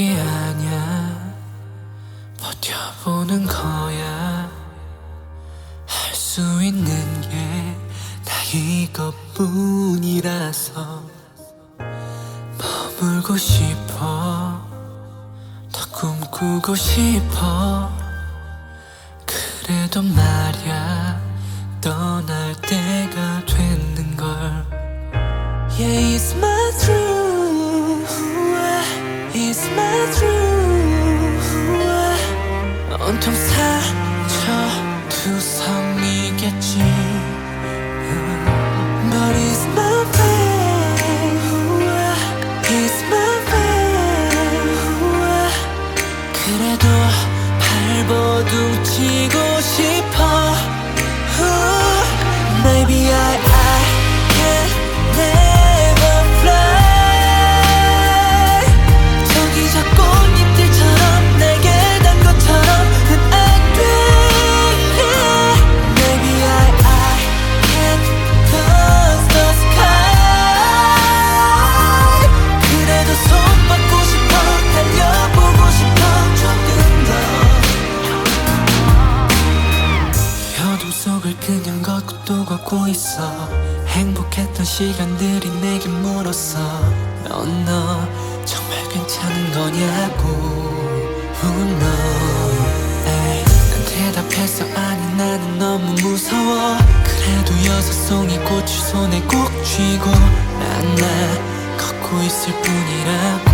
게 아냐? 버텨보는 거야. 할 수 있는 게다 이것뿐이라서 머물고 싶어. 더 꿈꾸고 싶어. 그래도 말야 떠날 때가 됐는걸. Yeah, it's my truth 투성이겠지 또 걷고 있어. 행복했던 시간들이 내게 물었어. 넌 너 정말 괜찮은 거냐고. Who 난 대답했어 아니 나는 너무 무서워. 그래도 여섯 송이 꽃을 손에 꼭 쥐고 난나 걷고 있을 뿐이라고